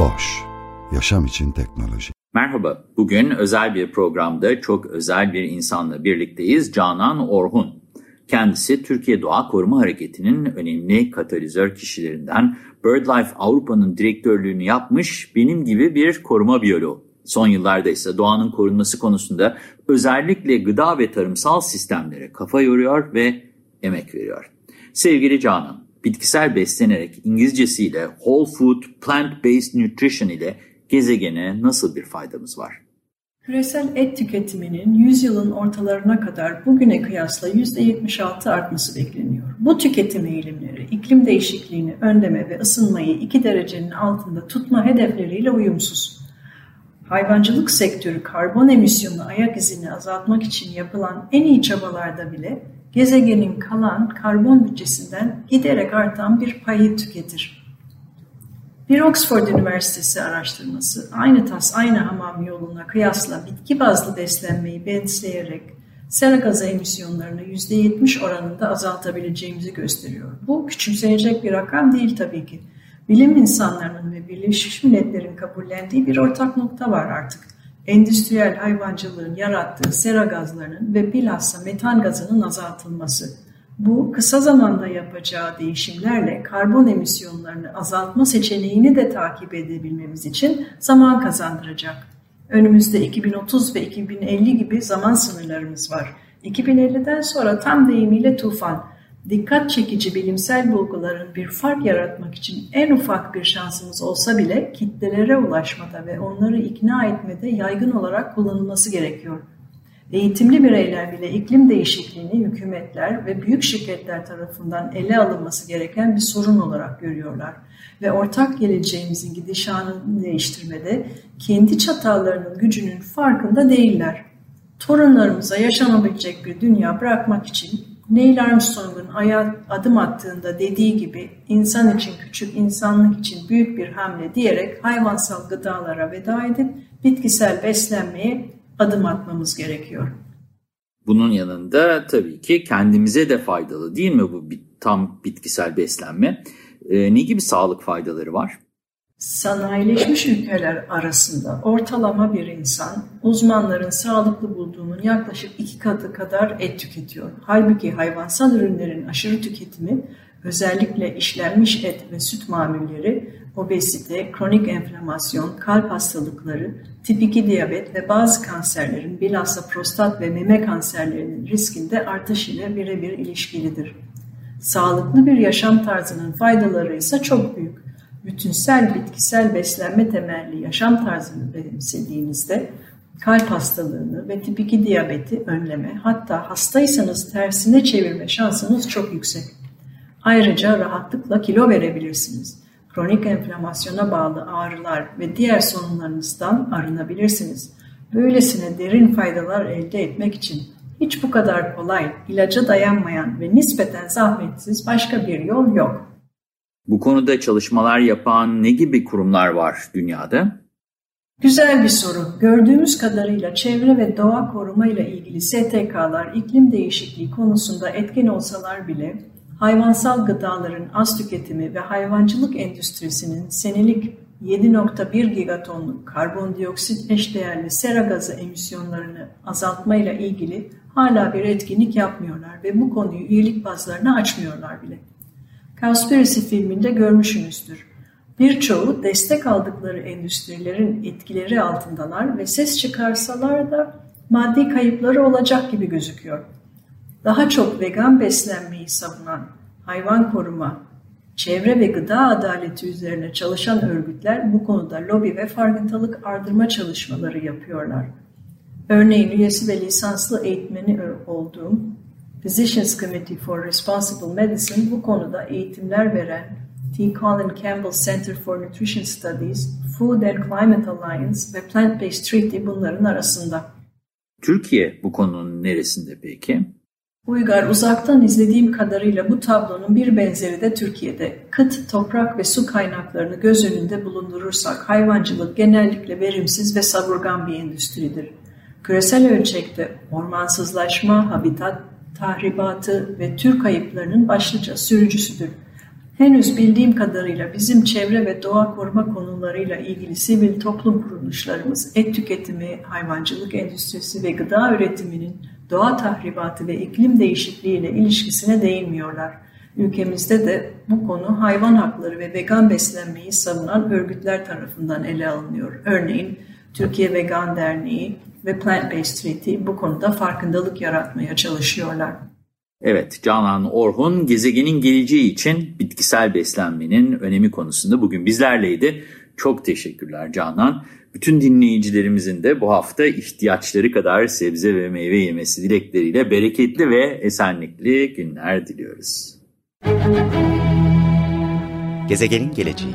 Boş, yaşam için teknoloji. Merhaba, bugün özel bir programda çok özel bir insanla birlikteyiz. Canan Orhun. Kendisi Türkiye Doğa Koruma Hareketi'nin önemli katalizör kişilerinden BirdLife Avrupa'nın direktörlüğünü yapmış benim gibi bir koruma biyoloğu. Son yıllarda ise doğanın korunması konusunda özellikle gıda ve tarımsal sistemlere kafa yoruyor ve emek veriyor. Sevgili Canan, bitkisel beslenerek İngilizcesiyle Whole Food Plant-Based Nutrition ile gezegene nasıl bir faydamız var? Küresel et tüketiminin 100 yılın ortalarına kadar bugüne kıyasla %76 artması bekleniyor. Bu tüketim eğilimleri iklim değişikliğini önleme ve ısınmayı 2 derecenin altında tutma hedefleriyle uyumsuz. Hayvancılık sektörü karbon emisyonu ayak izini azaltmak için yapılan en iyi çabalarda bile gezegenin kalan karbon bütçesinden giderek artan bir payı tüketir. Bir Oxford Üniversitesi araştırması aynı tas aynı hamam yoluna kıyasla bitki bazlı beslenmeyi besleyerek sera gazı emisyonlarını %70 oranında azaltabileceğimizi gösteriyor. Bu küçümsenecek bir rakam değil tabii ki. Bilim insanlarının ve Birleşmiş Milletler'in kabullendiği bir ortak nokta var artık. Endüstriyel hayvancılığın yarattığı sera gazlarının ve bilhassa metan gazının azaltılması. Bu kısa zamanda yapacağı değişimlerle karbon emisyonlarını azaltma seçeneğini de takip edebilmemiz için zaman kazandıracak. Önümüzde 2030 ve 2050 gibi zaman sınırlarımız var. 2050'den sonra tam deyimiyle tufan, dikkat çekici bilimsel bulguların bir fark yaratmak için en ufak bir şansımız olsa bile kitlelere ulaşmada ve onları ikna etmede yaygın olarak kullanılması gerekiyor. Eğitimli bireyler bile iklim değişikliğini hükümetler ve büyük şirketler tarafından ele alınması gereken bir sorun olarak görüyorlar ve ortak geleceğimizin gidişanını değiştirmede kendi çatallarının gücünün farkında değiller. Torunlarımıza yaşanabilecek bir dünya bırakmak için Neil Armstrong'un adım attığında dediği gibi insan için küçük, insanlık için büyük bir hamle diyerek hayvansal gıdalara veda edip bitkisel beslenmeye adım atmamız gerekiyor. Bunun yanında tabii ki kendimize de faydalı değil mi bu tam bitkisel beslenme? Ee, ne gibi sağlık faydaları var? Sanayileşmiş ülkeler arasında ortalama bir insan uzmanların sağlıklı bulduğunun yaklaşık iki katı kadar et tüketiyor. Halbuki hayvansal ürünlerin aşırı tüketimi özellikle işlenmiş et ve süt mamulleri obezite, kronik enflamasyon, kalp hastalıkları, tip 2 diyabet ve bazı kanserlerin bilhassa prostat ve meme kanserlerinin riskinde artış ile birebir ilişkilidir. Sağlıklı bir yaşam tarzının faydaları ise çok büyük. Bütünsel bitkisel beslenme temelli yaşam tarzını benimsediğinizde kalp hastalığını ve tip 2 diyabeti önleme hatta hastaysanız tersine çevirme şansınız çok yüksek. Ayrıca rahatlıkla kilo verebilirsiniz kronik enflamasyona bağlı ağrılar ve diğer sorunlarınızdan arınabilirsiniz. Böylesine derin faydalar elde etmek için hiç bu kadar kolay, ilaca dayanmayan ve nispeten zahmetsiz başka bir yol yok. Bu konuda çalışmalar yapan ne gibi kurumlar var dünyada? Güzel bir soru. Gördüğümüz kadarıyla çevre ve doğa koruma ile ilgili STK'lar iklim değişikliği konusunda etkin olsalar bile hayvansal gıdaların az tüketimi ve hayvancılık endüstrisinin senelik 7.1 gigatonluk karbondioksit eşdeğerli sera gazı emisyonlarını azaltmayla ilgili hala bir etkinlik yapmıyorlar ve bu konuyu üyelik bazlarına açmıyorlar bile. Conspiracy filminde görmüşsünüzdür. Birçoğu destek aldıkları endüstrilerin etkileri altındalar ve ses çıkarsalar da maddi kayıpları olacak gibi gözüküyor. Daha çok vegan beslenmeyi savunan, hayvan koruma, çevre ve gıda adaleti üzerine çalışan örgütler bu konuda lobi ve farkındalık ardırma çalışmaları yapıyorlar. Örneğin üyesi ve lisanslı eğitmeni olduğum Physicians Committee for Responsible Medicine bu konuda eğitimler veren T. Colin Campbell Center for Nutrition Studies, Food and Climate Alliance ve Plant-Based Treaty bunların arasında. Türkiye bu konunun neresinde peki? Uygar uzaktan izlediğim kadarıyla bu tablonun bir benzeri de Türkiye'de. Kıt, toprak ve su kaynaklarını göz önünde bulundurursak hayvancılık genellikle verimsiz ve savurgan bir endüstridir. Küresel ölçekte ormansızlaşma, habitat tahribatı ve tür kayıplarının başlıca sürücüsüdür. Henüz bildiğim kadarıyla bizim çevre ve doğa koruma konularıyla ilgili sivil toplum kuruluşlarımız et tüketimi, hayvancılık endüstrisi ve gıda üretiminin doğa tahribatı ve iklim değişikliği ile ilişkisine değinmiyorlar. Ülkemizde de bu konu hayvan hakları ve vegan beslenmeyi savunan örgütler tarafından ele alınıyor. Örneğin Türkiye Vegan Derneği ve Plant Based Treaty bu konuda farkındalık yaratmaya çalışıyorlar. Evet, Canan Orhun gezegenin geleceği için bitkisel beslenmenin önemi konusunda bugün bizlerleydi. Çok teşekkürler Canan. Bütün dinleyicilerimizin de bu hafta ihtiyaçları kadar sebze ve meyve yemesi dilekleriyle bereketli ve esenlikli günler diliyoruz. Gezegenin geleceği